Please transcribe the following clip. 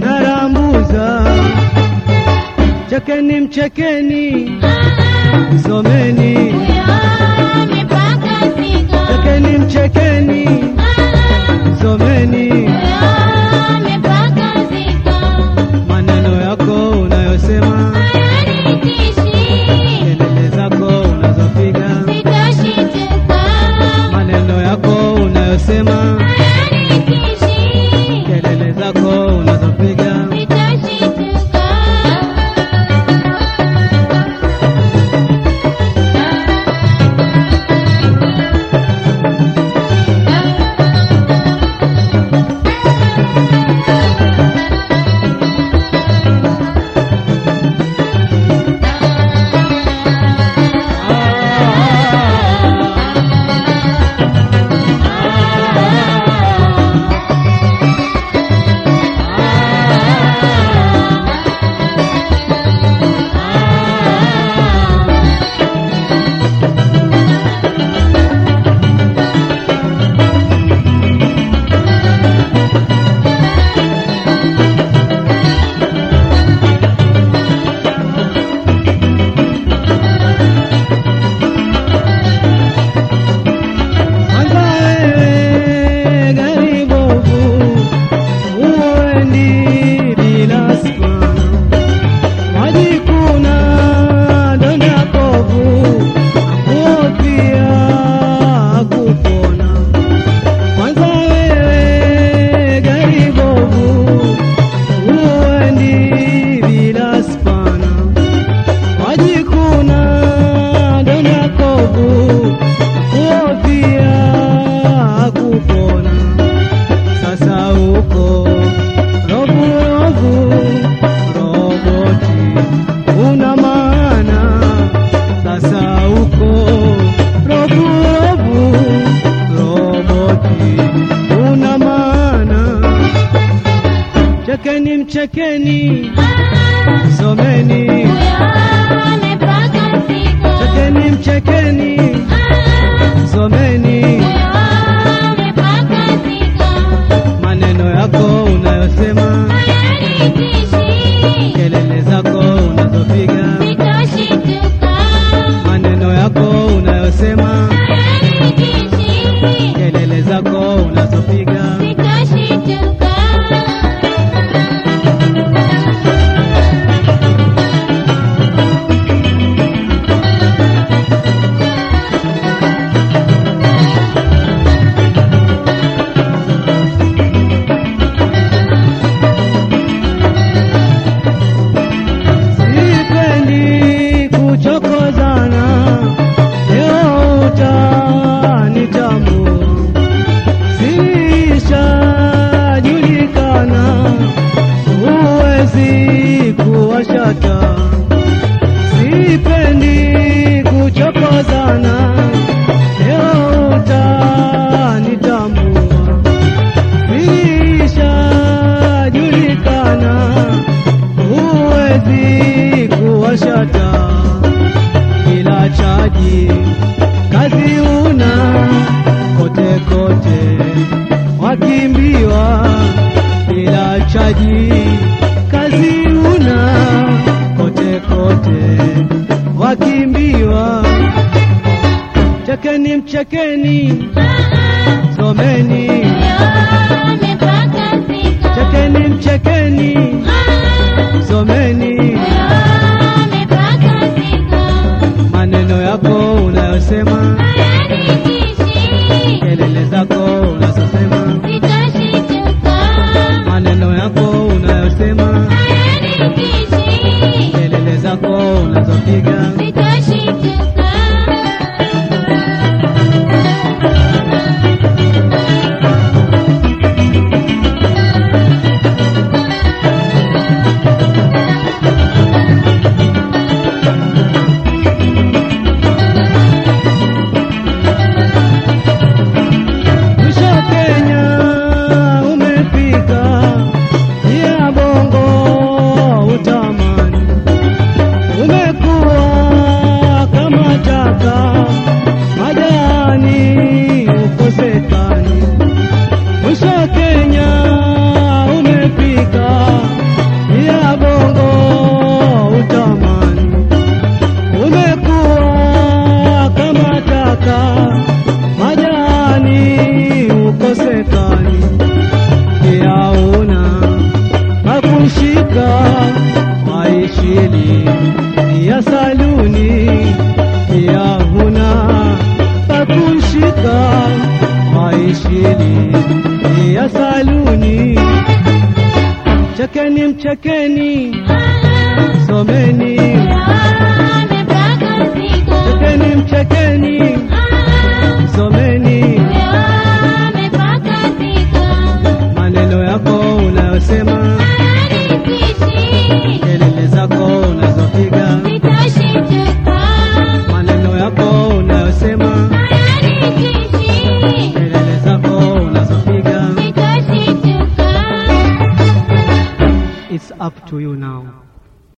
narambuza, chekeni mchekeni, msomeni so many شكني مشكني زماني شكني مشكني تدعوني يا هنا أكون شقا عايشيني يسألوني